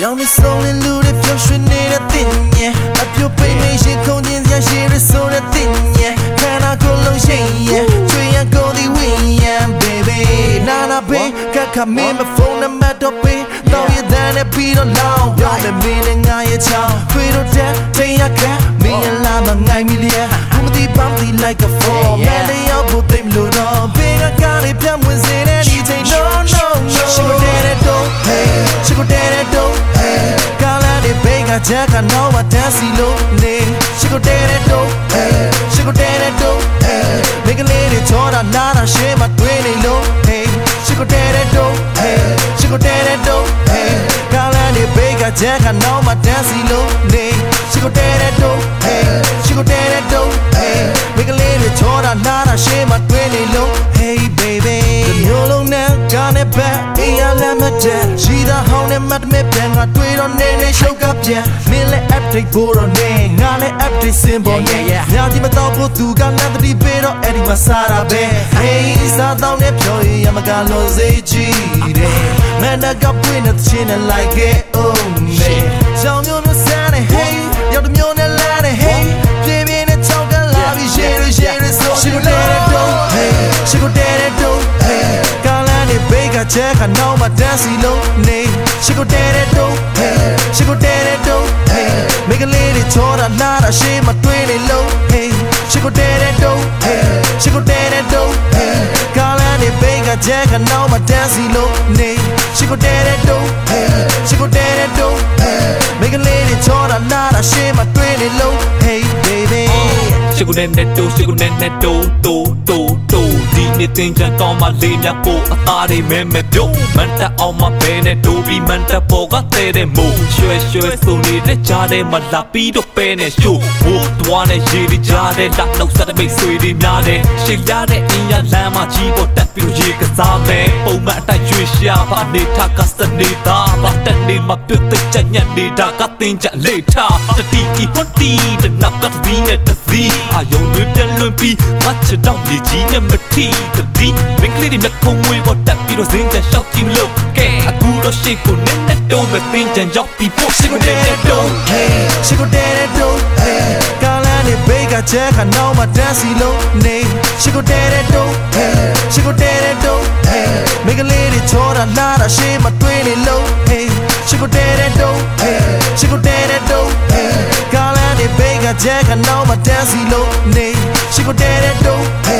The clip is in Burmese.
ရောင်နေဆုံးနေလူတွေပျော်ရွှင်နေတဲ့တင်ညက်အပြုတ်ပိတ်နေရှင်ခုန်ခြင်းစရာရှိရဆိုတဲ့တင်ညက်ခန္ဓာကိုယ်လုံးရှိရင်ချွေရကိုဒီဝင်းရန် baby နာနာဘေးကကမင်းမဖုန်းနံပါတ်တော့ပေးတော့ရတဲ့နဲ့ပြီးတော့လောင်းပြောင်းမယ်မင်းနဲ့ငါရဲ့ချောင်းတွေ့တော့တဲ့တင်ရကမင်းရလာမငိုင်းမီလျာဘူးမသိပန်းတီ like a four မဲလေးရောက်ဖို့သိမလို့တော့ဘေးကကားလေးပြတ်ဝင်စေတဲ့ဒီ လာတဲ့ဘေးကချက်က no မတန်းစီလို့နေ she go dead it do hey she go dead it do hey မိကလေးတွေချောတာနားတာရှေးမတွေ့နေလို့ hey she go dead it do hey she go dead it do hey ကားလာတဲ့ဘေးကချက်က no မတန်းစီလို့နေ she go dead it do hey she go dead it do hey မိကလေးတွေချောတာနားတာရှေး မတ်မဲ့ပြန်ငါတွေ့တော့နေနေရှုပ်ကပြန်မင်းလည်း update ဖို့တော့နေငါလည်း update စင်ပေါ်နေညဒီမတော့ဖို့သူကလည်းတတိပေးတော့အဲ့ဒီမှာစားတာပဲ hey စားတော့နဲ့ပြောရင်ရမကလို့စိတ်ကြည့်တယ်မန်တကပွင့်တဲ့ချင်းနဲ့ like it oh man ကြောင်မျိုးနဲ့ဆန်းနေ hey ရောက်တဲ့မျိုးနဲ့လာနေ hey ပြေးပြေးနဲ့ချောက်ကလာပြီး share share so she go let it go hey she go let it go hey ကာလန်နေဘေးကချက်ကနောက်မှတန်းစီလုံးနေ she go let it go hey she go let it go hey မိကလေးတွေချောတာနားတာရှေးမတွေးနေလုံး hey she go let it go hey she go let it go hey ကာလန်နေဘေးကချက်ကနောက်မှတန်းစီလုံးနေ she go let it go hey she go let it go hey မိကလေးတွေချောတာနားတာရှေးမတွေးနေလုံး hey baby ရှိကုနဲ့နဲ့တိုးရှိကုနဲ့နဲ့တိုးတိုးတိုးတိုးဒီ နေ့တင်ချင်ကောင်းမှလေးမြတ်ကိုအသားတွေမဲမဲပြုံးမန်တက်အောင်မဘဲနဲ့တိုးပြီးမန်တက်ပေါ်ကတဲ့တဲ့မို့ရွှဲရွှဲဆိုနေတဲ့ကြားထဲမှာလာပြီးတော့ပဲနဲ့ရှိုးဘိုးတွားနဲ့ရေဒီကြားထဲလက်နောက်ဆက်တဲ့မိတ်ဆွေတွေများတယ်ရှေ့ရတဲ့အင်းရလမ်းမှာကြီးပေါ်တက်ပြီးရေကစားမယ်ပုံမှန်အတိုင်းရွှေရှာပါနေထားကစနေတာပါတက်နေမှာပြုတ်တဲ့ချက်ညက်နေတာကတင်ချက်လေထားတတိကီဟွတ်တီတဲ့နောက်ကတည်းနဲ့တသီးအာယုံတွေပြ လွန်ပြီးမချတော့လေကြီးနဲ့မထီတတိမင်းကလေးတွေလက်ခုံဝေးပေါ်တက်ပြီးတော့စင်းချက်ရှောက်ကြည့်လို့ကဲအခုတော့ရှေ့ကိုနဲ့နဲ့တော့ပဲတင်ချင်ရောက်ပြီးဖို့ရှိကိုတဲ့တော့ hey she go let it go hey ကာလန်နေဘေးကချက်ကနောက်မှတန်းစီလုံးနေ she go let it go hey she go let it go hey မိကလေးတွေချောတာနားတာရှေးမတွေးနေလုံး hey she go let it go hey she go let it go hey ကာလန်နေဘေးကချက်ကနောက်မှတန်းစီလုံးနေ she go let it go